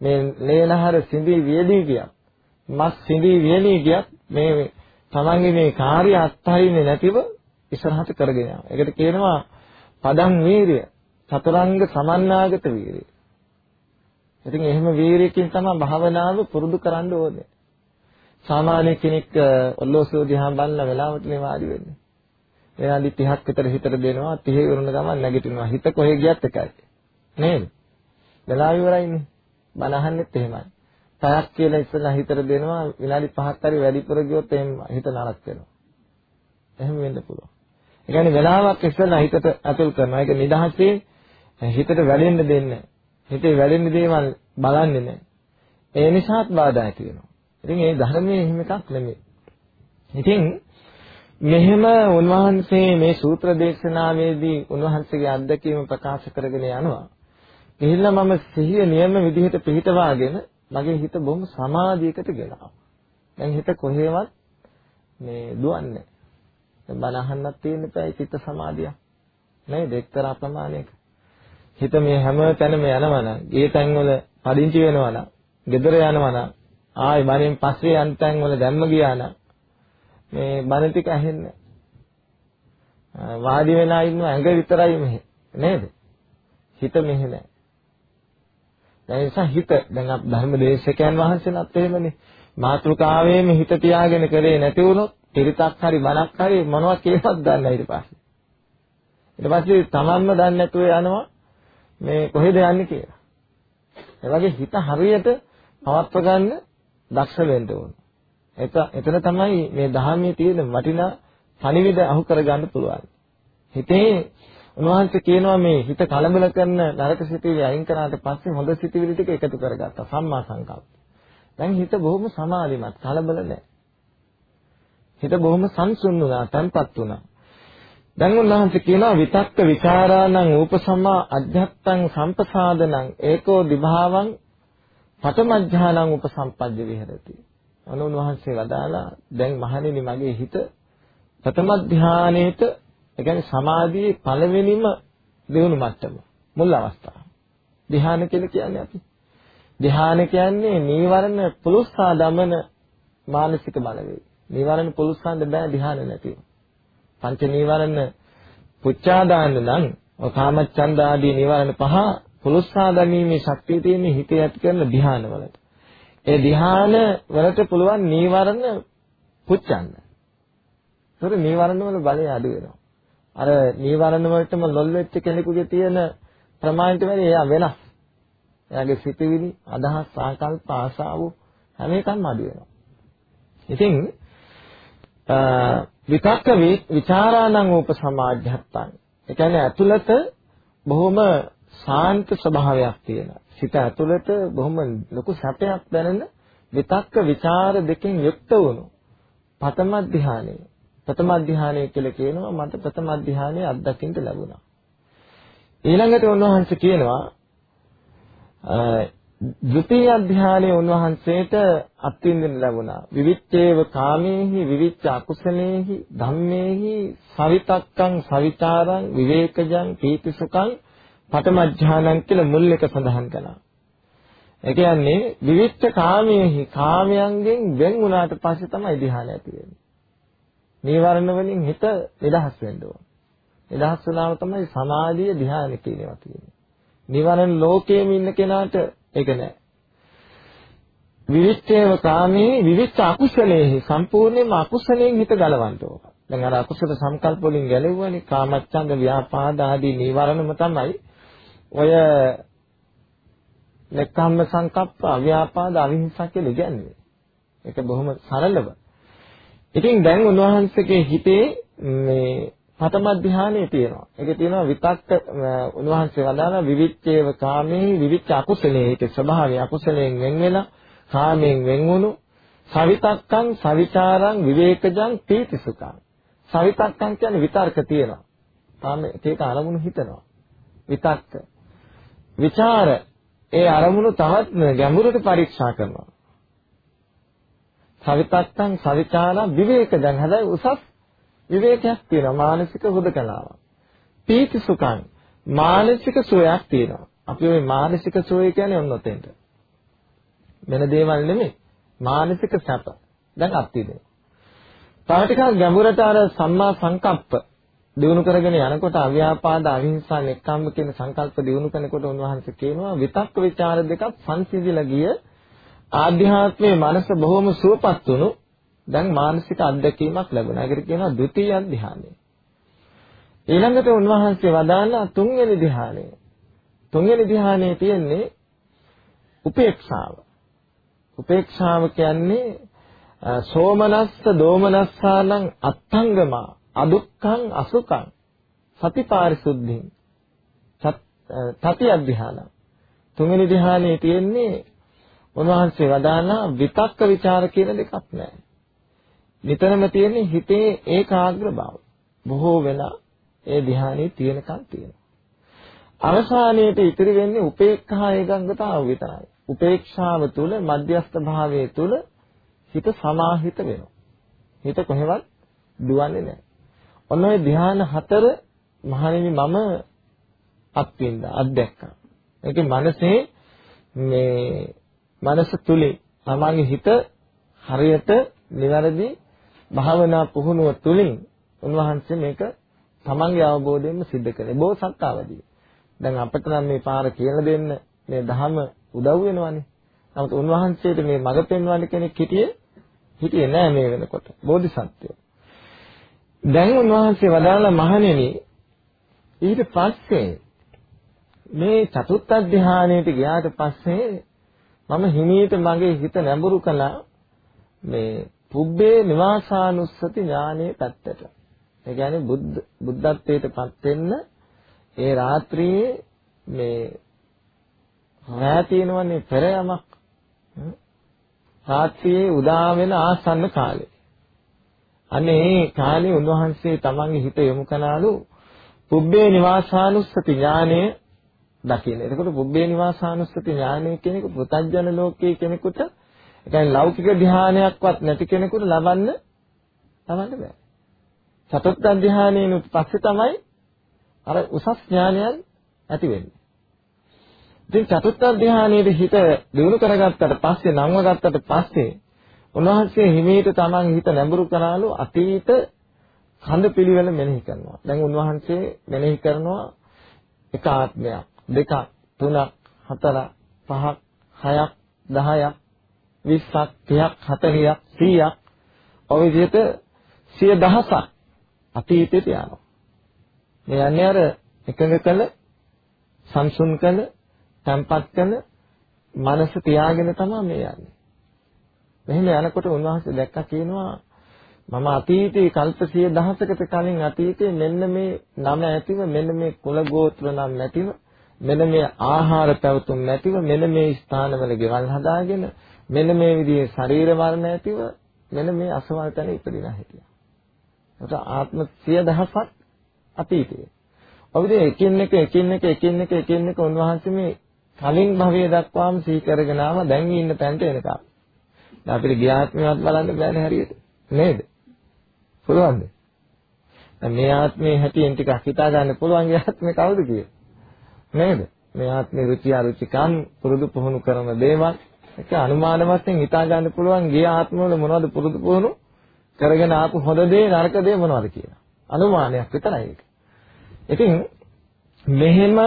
මේ ලේනහර සිඳී වියලී ගියා. මස් සිඳී වියලී ගියත් මේ තමන්ගේ මේ කාර්ය අත්හරින්නේ නැතිව ඉස්සරහට කරගෙන යනවා. ඒකට කියනවා පදං වීරිය. චතුරංග සමන්නාගත වීරිය. ඉතින් එහෙම වීරියකින් තමයි භාවනාව පුරුදු කරන්න ඕනේ. සාමාන්‍ය කෙනෙක් ඔල්ලෝසුව දිහා බලන වෙලාවට නේ වාඩි වෙන්නේ. විනාඩි 30ක් විතර හිතට දෙනවා 30 වරුණ ගමන් නැගිටිනවා. හිත කොහෙ ගියත් එකයි. නේද? වෙලාව ඉවරයිනේ. බණ අහන්නෙත් එහෙමයි. පැයක් කියලා ඉස්සෙල්ලා හිතට දෙනවා විනාඩි 5ක් හරි වැඩිපුර ගියොත් එහෙම හිත නරක වෙනවා. එහෙම වෙන්න පුළුවන්. ඒ කියන්නේ වෙලාවක් ඉස්සෙල්ලා හිතට අතුල් කරනවා. ඒක නිදහසේ හිතට වැඩෙන්න දෙන්නේ හිතේ වැඩෙන්න දේවල් බලන්නේ නැහැ. ඒ නිසාත් බාධා ඇති වෙනවා. ඉතින් ඒ ධර්මයේ එහෙම එකක් නෙමෙයි. ඉතින් මෙහෙම උන්වහන්සේ මේ සූත්‍ර දේශනාවේදී උන්වහන්සේගේ අත්දැකීම ප්‍රකාශ කරගෙන යනවා. ගිහිල්ලා මම සිහිය නියම විදිහට පිළිටවාගෙන මගේ හිත බොහොම සමාධියකට ගෙනාවා. දැන් හිත කොහේවත් මේ දුවන්නේ නැහැ. බණ අහන්නත් තියෙන එපායි චිත්ත සමාධිය. නේද? එක්තරා ප්‍රමාණයක. හිත මේ හැම තැනම යනවා නම්, ඒ තැන්වල පදිංචි වෙනවා නම්, ගෙදර යනවා නම්, ආයි බණෙන් පස්සේ යන තැන්වල දැම්ම ගියා නම් මේ බණ ටික ඇහෙන්නේ වාඩි වෙලා ඉන්න ඇඟ විතරයි මෙහෙ නේද? හිත මෙහෙ නැහැ. ඒ නිසා හිත දැන් අප ධර්ම දේශකයන් වහන්සේලාත් එහෙමනේ. මාතෘකාවේම හිත තියාගෙන කරේ නැති වුණොත් පිරිතක් හරි බණක් හරි මොනවත් කියවත් දන්නේ නැහැ ඊට පස්සේ. ඊට පස්සේ තමන්ම දන්නේ නැතුව යනවා මේ කොහෙද යන්නේ කියලා. ඒ වගේ හිත හරියට පවත්ව ගන්න දක්ෂ වෙන්න ඕන. ඒක එතන තමයි මේ ධර්මයේ තියෙන වටිනා පණිවිඩ අහු කරගන්න පුළුවන්. හිතේ උන්වහන්සේ කියනවා මේ හිත කලබල කරන නරක සිතුවිලි අයින් කරාට පස්සේ හොඳ සිතුවිලි ටික එකතු කරගත්තා සම්මා සංකල්ප. දැන් හිත බොහොම සමාධිමත් කලබල නැහැ. හිත බොහොම සංසුන් වුණා, තන්පත් වුණා. දැන් උන්වහන්සේ කියනවා විතක්ක ਵਿਚාරාණං ූපසමා අධ්‍යත්තං සම්පසාදනං ඒකෝ දිභාවං පතමඥානං උපසම්පජ්ජ විහෙරති. අනුන්වහන්සේ වදාලා දැන් මහණෙනි මගේ හිත ප්‍රථම ධානයේට ඒ කියන්නේ සමාධියේ පළවෙනිම දියුණු මට්ටම මුල් අවස්ථාව. ධ්‍යාන කියලා කියන්නේ අපි. ධ්‍යාන කියන්නේ නීවරණ පුලුස්සා දමන මානසික බලවේගය. නීවරණ පුලුස්සන්න බෑ ධ්‍යාන නැතිව. පංච නීවරණ පුච්චා දාන්න නම් ඔය කාමච්ඡන්ද ආදී නීවරණ පහ පුලුස්සා දැමීමේ ශක්තිය තියෙන හිතේ ඇති කරන ධ්‍යාන වලට. ඒ ධ්‍යාන වලට පුළුවන් නීවරණ පුච්චන්න. ඒතර නීවරණ වල බලය අඩු වෙනවා. අර නීවරණ වලටම ලොල් වෙච්ච කෙනෙකුගේ තියෙන ප්‍රමාණයට වැඩි එයා වෙනස්. එයාගේ සිතවිලි, අදහස්, ආකල්ප, ආශාව හැම එකක්ම අඩු වෙනවා. ඉතින් විතක්ක විචාරාණං උපසමාධ්‍යත්තං. ඒ කියන්නේ ඇතුළත බොහොම සාන්ත ස්වභාවයක් තියෙනවා. සිත ඇතුළත බොහොම ලොකු සැපයක් දැනෙන විතක්ක ਵਿਚාර දෙකෙන් යුක්ත වුණු පතම ධානය. ප්‍රථම ධානය කියලා කියනවා මට ප්‍රථම ධානය අත්දකින්න ලැබුණා. ඊළඟට උන්වහන්සේ කියනවා ද්විතීය අධ්‍යානයේ උන්වහන්සේට අත්විඳින්න ලැබුණා. විවිච්ඡේව කාමේහි විවිච්ඡ අකුසලේහි ධම්මේහි සවිතක්කං සවිචාරං විවේකජං පීතිසුඛං පඨමඥානං කියලා මුල් එක සඳහන් කළා. ඒ කියන්නේ විවිච්ඡ කාමයේහි කාමයන්ගෙන් වෙන් වුණාට පස්සේ තමයි ධ්‍යාන ඇති වෙන්නේ. නීවරණ වලින් හිත නිදහස් වෙන්න ඕන. නිදහස් වුණාම තමයි සමාධිය ධ්‍යාන කියනවා කියන්නේ. නිවරණ ලෝකයේම ඉන්න කෙනාට ඒක නෑ. විවිච්ඡේව කාමේ විවිච්ඡ අකුසලේහි සම්පූර්ණයෙන්ම අකුසලයෙන් හිත ගලවන්න ඕන. දැන් අර අකුසල සංකල්ප වලින් ගැලෙව්වනේ කාමච්ඡන්ද ව්‍යාපාද ආදී නීවරණම තමයි ඔය නෙක්ඛම්ම සංකප්ප අව්‍යාපාද අවිහිංසා කියලා කියන්නේ. ඒක බොහොම සරලව. ඉතින් දැන් උන්වහන්සේගේ හිතේ මේ පතම ධානයේ තියෙනවා. ඒකේ තියෙනවා විතක්ක උන්වහන්සේ වදාලා විවිච්ඡේව කාමේ විවිච්ඡ අකුසලයේ ඒකේ ස්වභාවය අකුසලයෙන් වෙන් වෙලා කාමයෙන් වෙන් වුණු සවිතක්කං සවිචාරං විවේකජං පීතිසුඛං. සවිතක්කං කියන්නේ විතර්ක තියෙනවා. තාම ඒක අරමුණු හිතනවා. විතක්ක. විචාර ඒ අරමුණු තවත් ගැඹුරට පරීක්ෂා කරනවා. සවිතත්තං සවිචාලා විවේක දැන් හැබැයි උසස් විවේකයක් තියෙනවා මානසික හුදකලාවක්. පීති සුඛං මානසික සුවයක් තියෙනවා. අපි ওই මානසික සුවය කියන්නේ ඔන්න ඔතෙන්ට. වෙන දේවල් නෙමෙයි. මානසික සැප. දැන් අත්විඳිනවා. තව ටිකක් ගැඹුරට අර සම්මා සංකප්ප දිනු කරගෙන යනකොට අව්‍යාපාද අහිංසා නෙක්ඛම්ම කියන සංකල්ප දිනු කරනකොට උන්වහන්සේ කියනවා විතක්ක ਵਿਚාර දෙකත් සංසිඳිලා ගිය ආධ්‍යාත්මයේ මනස බොහොම සුවපත් වුණු දැන් මානසික අත්දැකීමක් ලැබුණා. ඒකට කියනවා ဒုတိ ය ධ්‍යානය. ඊළඟට උන්වහන්සේ වදාළා තුන්වෙනි ධ්‍යානය. තුන්වෙනි ධ්‍යානයේ තියෙන්නේ උපේක්ෂාව. උපේක්ෂාව කියන්නේ සෝමනස්ස දෝමනස්සානං අත්ංගමා අදුක්ඛං අසුඛං සතිපාරිසුද්ධින් තති අධ්‍යාන තුන්වෙනි ධ්‍යානයේ තියෙන්නේ උන්වහන්සේ වදානා විතක්ක ਵਿਚාර කියන දෙකක් නැහැ. නිතරම තියෙන්නේ හිතේ ඒකාග්‍ර බව. බොහෝ වෙලා ඒ ධ්‍යානයේ තියෙනකන් තියෙනවා. අවසානයේට ඉතිරි වෙන්නේ උපේක්ඛා ඒකාග්‍රතාව විතරයි. උපේක්ෂාව තුළ මධ්‍යස්ථ භාවයේ තුළ හිත සමාහිත වෙනවා. හිත කොහෙවත් දුවන්නේ නැහැ. ඔන්න ඔය ධ්‍යාන හතර මහණෙනි මම අත්විඳ අත්දැක්කා. ඒකේ මනසේ මේ මනස තුලින් තමන්ගේ හිත හරියට නිවැරදි භාවනා පුහුණුව තුලින් උන්වහන්සේ මේක තමන්ගේ අවබෝධයෙන්ම සිද්ධ කළේ. බෝසත්තාවදී. දැන් අපිට නම් මේ පාර කියලා දෙන්න මේ ධහම උදව් වෙනවනේ. නමුත් උන්වහන්සේට මේ මඟ පෙන්වන්න කෙනෙක් හිටියේ හිටියේ නෑ මේ වෙනකොට. බෝධිසත්වයෝ. දැන් උන්වහන්සේ වදාළ මහණෙනි ඊට පස්සේ මේ චතුත්ථ ධානයට ගියාට පස්සේ මම හිමීට මගේ හිත නැඹුරු කළා මේ පුබ්බේ නිවාසානුස්සති ඥානයේ පැත්තට. ඒ කියන්නේ බුද්ධ බුද්ධත්වයට පත් වෙන්න ඒ රාත්‍රියේ මේ රැය තියෙනවනේ පෙර යමක් රාත්‍රියේ උදා වෙන ආසන්න කාලේ අනේ ඒ කාලේ උන්වහන්සේ තමන්ගේ හිත යොමු කළාලු පුබ්බේ නිවාසානුස්සති ඥානය දකින්න. එතකොට පුබ්බේ නිවාසානුස්සති ඥානය කියන එක පුතඥ ලෝකයේ කෙනෙකුට ඒ කියන්නේ ලෞකික ධානයක්වත් නැති කෙනෙකුට ලබන්න ලබන්න බෑ. චතුත්ථ ධානයෙන් පස්සේ තමයි අර උසස් ඥානයන් ඇති වෙන්නේ. ඉතින් චතුත්ථ ධානයේ හිත දිනු කරගත්තට පස්සේ නම්ව ගත්තට පස්සේ උන්වහන්සේ හිමීට තමන් හිත නැඹුරු කරාලු අතීත කඳ පිළිවෙල මෙනෙහි කරනවා. දැන් උන්වහන්සේ මෙනෙහි කරනවා එක ආත්මයක්, දෙකක්, තුනක්, හතරක්, පහක්, හයක්, දහයක්, 20ක්, 30ක්, 40ක්, 100ක් ඔය විදිහට සිය දහසක් අතීතයට යනවා. මේ යන්නේ අර එකඟ කළ, සංසුන් කළ, තැම්පත් කළ මනස තියාගෙන තමයි මේ යන්නේ. මෙහෙම යනකොට උන්වහන්සේ දැක්කා කියනවා මම අතීතයේ කල්ප 10000කට කලින් අතීතයේ මෙන්න මේ නම ඇතිව මෙන්න මේ කුල ගෝත්‍ර නම් නැතිව මෙන්න මේ ආහාර පැවතුම් නැතිව මෙන්න මේ ස්ථානවල ගෙවල් හදාගෙන මෙන්න මේ විදිහේ ශරීර වර්ණ ඇතිව මෙන්න මේ අසවල් තැන ඉපදිනා හිටියා. ඒක ආත්ම 10000ක් අතීතයේ. ඔබදී එකින් එක එකින් එක එකින් එක එකින් එක උන්වහන්සේ මේ කලින් භවයේ දක්වාම සිහි කරගෙන ආව දැන් ඉන්න තැනට එනකම්. දැන් අපිට ගියාත්මයවත් බලන්න බෑනේ හරියට. නේද? පුළුවන්ද? දැන් මේ ආත්මේ හැටියෙන් ටිකක් හිතා ගන්න පුළුවන් ගියාත්මේ කවුද කියලා. නේද? මේ ආත්මේ රුචි අරුචිකම් පුරුදු පුහුණු කරන දේවල් ඒක අනුමාන වශයෙන් හිතා ගන්න පුළුවන් ගිය ආත්මවල මොනවද පුරුදු පුහුණු කරගෙන ආපු හොඳ දේ නරක දේ මොනවද කියලා. අනුමානයක් විතරයි ඒක. ඉතින් මෙහෙම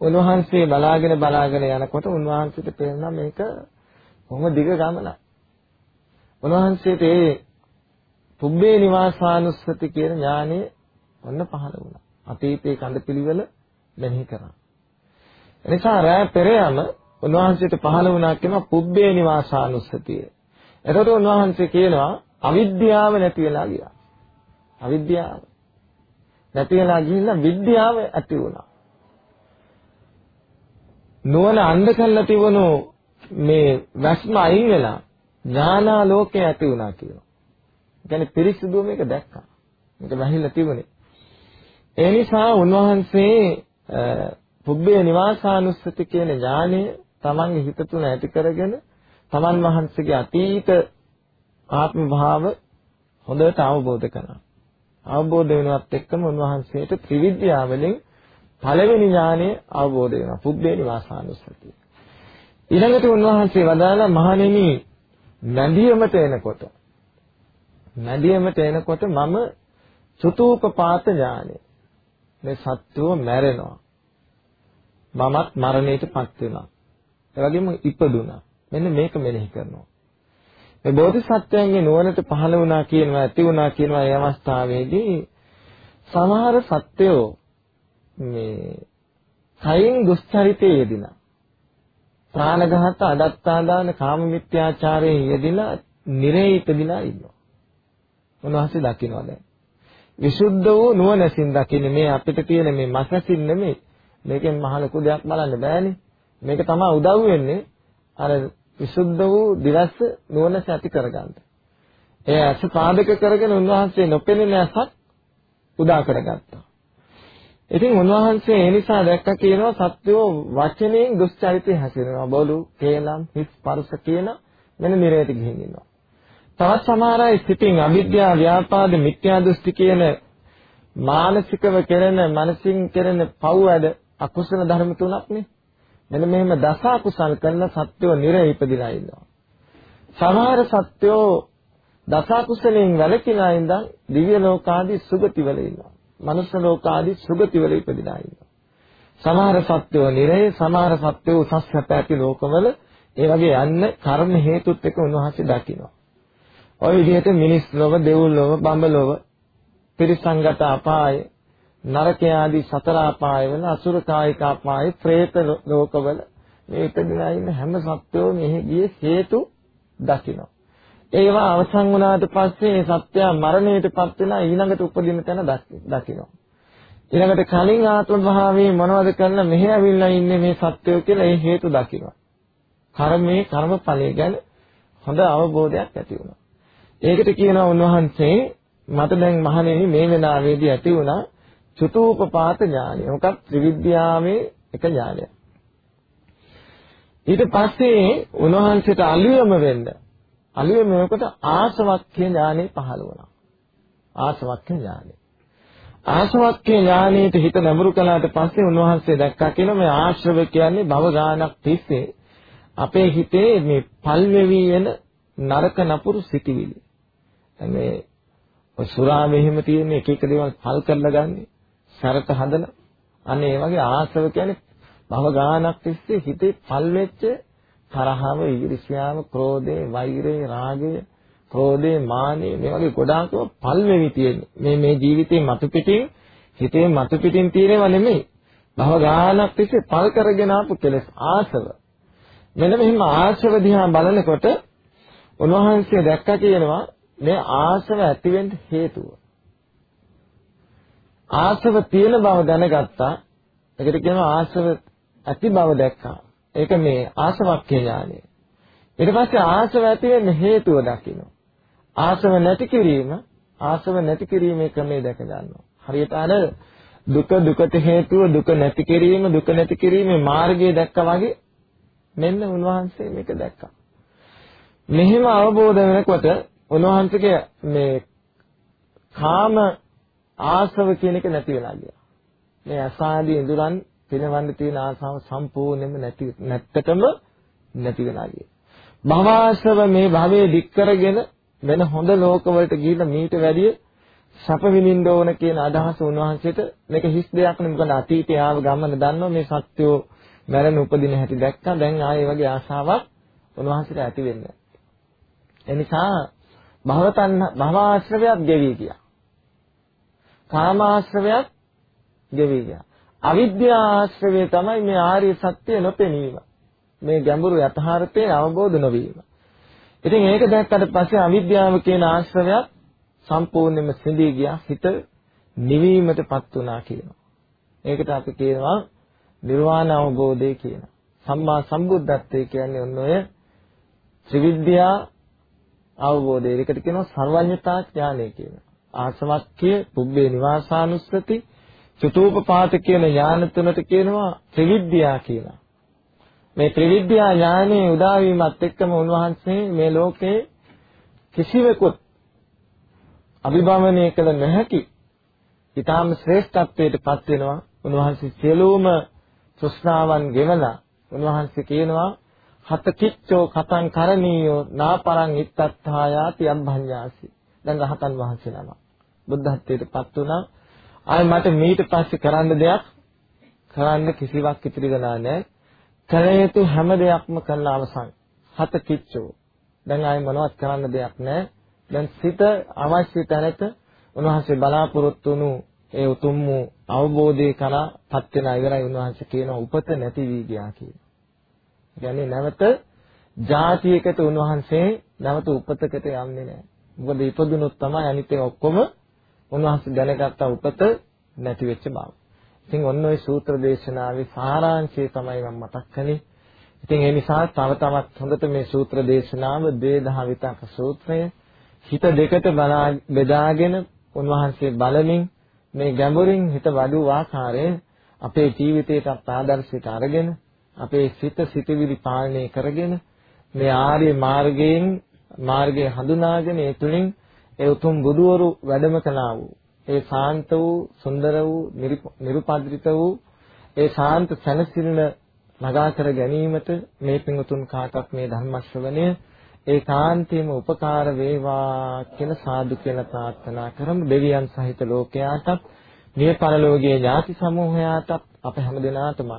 උන්වහන්සේ බලාගෙන බලාගෙන යනකොට උන්වහන්සේට පේනවා මේක කොහොම දිග ගමනක්. උන්වහන්සේට ඒ පුබ්බේ නිවාසානුස්සති කියන ඥානෙ ඔන්න පහළ වුණා. අතීතයේ කඳපිලිවෙල මෙනෙහි කරා. එනිසා රෑ පෙරයම උන්වහන්සේට පහළ වුණා කියනවා පුබ්බේ නිවාසානුස්සතිය. එතකොට උන්වහන්සේ කියනවා අවිද්‍යාව නැති වෙලා ගියා. අවිද්‍යාව නැති වෙලා ගිහිල්ලා විද්‍යාව ඇති වුණා. නුවණ අන්ධ කරලා තිබුණු මේ වැස්ම අයින් වෙලා ඥානාලෝකය ඇති වුණා කියනවා. ඒ කියන්නේ පිරිසිදුව මේක දැක්කා. මේක වැහිලා තිබුණේ. ඒ නිසා උන්වහන්සේ පුබ්බේ නිවාසානුස්සති කියන ඥානය තමන්ගේ හිත තුන ඇති කරගෙන තමන් වහන්සේගේ අතීත ආත්ම භාව හොඳට අවබෝධ කරනවා. අවබෝධ වෙනවත් එක්කම උන්වහන්සේට ත්‍රිවිද්‍යාවලින් පළවෙනි ඥානය අවබෝධ වෙනවා. පුබ්බේ නිවාසානුස්සතිය. ඊළඟට උන්වහන්සේ වදාලා මහණෙනි නැදියමට එනකොට නැදියමට එනකොට මම චතුූපපාත ඥානය මේ සත්‍යව මැරෙනවා මමත් මරණයටපත් වෙනවා ඒ වගේම ඉපදුනා මෙන්න මේක මෙනෙහි කරනවා මේ බෝධිසත්වයන්ගේ නුවණට පහළ වුණා කියනවා ඇති වුණා කියනවා මේ අවස්ථාවේදී සමහර සත්‍යෝ මේ කයින් දුස්චරිතයේ යෙදිනා ප්‍රාණඝාත අදත්තාදාන කාම මිත්‍යාචාරයේ යෙදිලා නිරේ ඉපදිලා ඉන්නවා. උන්වහන්සේ දකින්නවා දැන්. විසුද්ධ වූ නුවණසින් දකින්නේ මේ අපිට තියෙන මේ මසසින් නෙමෙයි. මේකෙන් මහ ලොකු දෙයක් බලන්න බෑනේ. මේක තමයි උදව් වෙන්නේ අර විසුද්ධ වූ දිවස් නුවණස ඇති කරගන්න. ඒ අස පාදක කරගෙන උන්වහන්සේ නොපෙනෙන ඇසක් උදා කරගත්තා. ඉතින් උන්වහන්සේ ඒ නිසා දැක්ක කියනවා සත්‍යෝ වචනයෙන් දුස්චරිතය හැසිරෙනවා. බොළු, කේලම්, හිස් පරස කියන මෙන්න නිරේත ගිහින් ඉන්නවා. තවත් සමහර අය සිතින් අවිද්‍යාව, ව්‍යාපාද, මිත්‍යා දෘෂ්ටි කියන මානසිකව කෙරෙන, මනසින් කෙරෙන පව් වැඩ අකුසල ධර්ම තුනක් නේ. මෙන්න මෙහෙම දස අකුසල් කරන සත්‍යෝ නිරේ ඉපදිලා ඉන්නවා. සමහර සත්‍යෝ දස අකුසලෙන් වැළකීලා ඉඳන් දිව්‍ය ලෝකාදී සුගතිවල ඉන්නවා. මනුෂ්‍ය ලෝක ආදී සුගතිවල ඉපදිනා ඉන්නවා. සමහර සත්වෝ නිරේ සමහර සත්වෝ උසස් සැප ඇති ලෝකවල ඒ වගේ යන්න කර්ම හේතුත් එක්ක උන්වහන්සේ දකිනවා. ඔය විදිහට මිනිස් ලොව, දෙව් ලොව, බඹ ලොව, පිරිසංගත අපාය, නරක ආදී සතර අපාය වල අසුර කායික අපාය, പ്രേත ලෝකවල මේ ඉපදලා ඉන්න හැම සත්වෝ මෙහි ගියේ හේතු දකිනවා. ඒවා අවසන් වුණාට පස්සේ මේ සත්‍යය මරණයටපත් වෙනා ඊළඟට උපදින තැන දකිනවා. ඊළඟට කලින් ආත්ම භාවයේ මොනවද කරන්න මෙහෙ ඇවිල්ලා ඉන්නේ මේ සත්‍යය කියලා ඒ හේතු දකිනවා. කර්මයේ කර්මඵලය ගැන හොඳ අවබෝධයක් ඇති වෙනවා. ඒකට කියනවා උන්වහන්සේ මට දැන් මහණෙනි මේ වෙලාවේදී ඇති වුණා චතුූපපාත ඥානය. මොකක් ත්‍රිවිද්‍යාවේ එක ඥානයක්. ඊට පස්සේ උන්වහන්සේට අලියම වෙන්න අලුය මේකට ආසවක්ඛ්‍ය ඥානෙ පහළ වුණා. ආසවක්ඛ්‍ය ඥානෙ. ආසවක්ඛ්‍ය ඥානෙට හිත නැඹුරු කළාට පස්සේ උන්වහන්සේ දැක්කා කියලා මේ ආශ්‍රව කියන්නේ භව ගානක් තිස්සේ අපේ හිතේ මේ පල්වෙවි වෙන නරක නපුරු සිටිවිලි. මේ ඔය සුරා මෙහෙම තියෙන එක එක දේවල් පල් කරලා ගන්නෙ. සරත හදලා අනේ ඒ වගේ ආශ්‍රව කියන්නේ භව ගානක් තිස්සේ හිතේ පල් වෙච්ච තරහව, ඊර්ෂ්‍යාව, ක්‍රෝධය, වෛරය, රාගය, ක්‍රෝධය, මානය මේ වගේ ගොඩාක්ම පල් වෙවි තියෙන්නේ. මේ මේ ජීවිතේ මතු පිටින් හිතේ මතු පිටින් තියෙනව නෙමෙයි. භව ගානක් තිස්සේ පල් කරගෙන ආපු කෙලස් ආසව. මෙන්න මෙහිම ආශ්‍රව දිහා බලනකොට උන්වහන්සේ දැක්කා කියනවා මේ ආශ්‍රව ඇති වෙන්න හේතුව. ආශ්‍රව තියෙන බව දැනගත්තා. ඒකට කියනවා ආශ්‍රව ඇති බව දැක්කා. ඒක මේ ආසවක්ඛ්‍ය ඥානය. ඊට පස්සේ ආසව ඇති වෙන්න හේතුව දකින්න. ආසව නැති කිරීම ආසව නැති කිරීමේ ක්‍රමය දැක ගන්නවා. හරියට අර දුක දුකට හේතුව දුක නැති කිරීම දුක නැති කිරීමේ මාර්ගය දැක්කා වගේ මෙන්න උන්වහන්සේ මේක දැක්කා. මෙහෙම අවබෝධ වෙනකොට උන්වහන්සේගේ මේ කාම ආසව කියන එක නැති වෙලා ගියා. මේ අසාදී ඉඳුරන් පිනවන්න තියෙන ආසාව සම්පූර්ණයෙන්ම නැති නැත්තටම නැති වෙලා ගියේ. භවආශ්‍රව මේ භවයේ දික් කරගෙන වෙන හොඳ ලෝකවලට ගිහිල්ලා මීට වැඩිය සැප විඳින්න ඕන කියන අදහස උන්වහන්සේට මේක හිස් දෙයක් නෙමෙයි මොකද අතීතයේ ආව ගමන දන්නවා මේ සත්‍යෝ මරණ උපදින හැටි දැක්කා දැන් ආයේ වගේ ආශාවක් උන්වහන්සේට ඇති වෙන්නේ. එනිසා භවතන් භවආශ්‍රවයක් ගෙවි ගියා. කාමාශ්‍රවයක් ගෙවි ගියා. අවිද්‍යාශ්‍රවය තමයි මේ ආර්ය සත්‍ය නොපෙනීම. මේ ගැඹුරු යථාර්ථයේ අවබෝධ නොවීම. ඉතින් ඒක දැක්කට පස්සේ අවිද්‍යාව කියන ආශ්‍රවයක් සම්පූර්ණයෙන්ම සිඳී ගියා. හිත නිවීමටපත් වුණා කියනවා. ඒකට අපි කියනවා නිර්වාණ අවබෝධය කියනවා. සම්මා සම්බුද්ධත්වයේ කියන්නේ ඔන්න ඔය ත්‍රිවිද්‍යා අවබෝධය. ඒකට කියනවා සර්වඥතා ඥානය කියනවා. ආසවක්ඛ්‍ය, පුබ්බේ නිවාසානුස්සති, චතුූපපාත කියන ඥාන තුනට කියනවා ත්‍රිවිද්‍යා කියලා. මේ ත්‍රිවිද්‍යා ඥානයේ උදා වීමත් එක්කම උන්වහන්සේ මේ ලෝකේ කිසිවෙකුත් අභිභවනය කළ නොහැකි ඊටාම ශ්‍රේෂ්ඨත්වයට පත් වෙනවා උන්වහන්සේ සියලුම තෘෂ්ණාවන් ගෙවලා උන්වහන්සේ කියනවා හත කිච්චෝ කතං කරණීයෝ නාපරං ඉත්තත්ථායාති අම්භඤ්ඤාසි දැන් රහතන් වහන්සේ නම බුද්ධත්වයට පත් වුණා. ආයි මට මීට පස්සේ කරන්න දෙයක් කරන්න කිසිවක් ඉතිරි වෙලා නැහැ. කල යුතු හැම දෙයක්ම කළා අවසන්. හත කිච්චෝ. දැන් ආයි මොනවත් කරන්න දෙයක් නැහැ. දැන් සිත අවශ්‍ය තැනට උන්වහන්සේ බලාපොරොත්තු වුණු ඒ උතුම් වූ අවබෝධය කරා පත් වෙන ඉවරයි උන්වහන්සේ කියන උපත නැති වී ගියා කියන. කියන්නේ නැවත ಜಾතියකට උන්වහන්සේ නැවත උපතකට යන්නේ නැහැ. මොකද ඉපදුනොත් තමයි අනිත් ඒවා ඔක්කොම උන්වහන්සේ දැනගත්ත උපත නැති වෙච්ච බව. ඉතින් ඔන්න ඔය සූත්‍ර දේශනාවේ සාරාංශය තමයි මම මතක් කළේ. ඉතින් ඒ නිසා තව තවත් හොඳට මේ සූත්‍ර දේශනාව දේදහ විතක සූත්‍රය හිත දෙකට බෙදාගෙන උන්වහන්සේ බලමින් මේ ගැඹුරින් හිත වඩු ආකාරයෙන් අපේ ජීවිතයට ආදර්ශයට අරගෙන අපේ සිත සිතවිලි පාලනය කරගෙන මේ ආර්ය මාර්ගයෙන් මාර්ගය හඳුනාගෙන ඒ තුලින් ඒ උතුම් බුදුවරු වැඩම කළා වූ ඒ ශාන්ත වූ සුන්දර වූ නිරුපද්‍රිත වූ ඒ ශාන්ත සැනසෙල්ල නගා කර ගැනීමට මේ පිංතුන් කාටත් මේ ධර්ම ශ්‍රවණය ඒ කාන්තේම උපකාර වේවා කියලා සාදු කියලා ප්‍රාර්ථනා කරමු. දෙවියන් සහිත ලෝකයාටත් මේ පරලෝකීය ඥාති සමූහයාටත් අප හැමදෙනාටම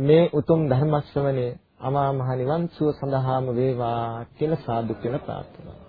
මේ උතුම් ධර්ම ශ්‍රවණය අමා මහ නිවන් සුව සඳහාම වේවා කියලා සාදු කියලා ප්‍රාර්ථනා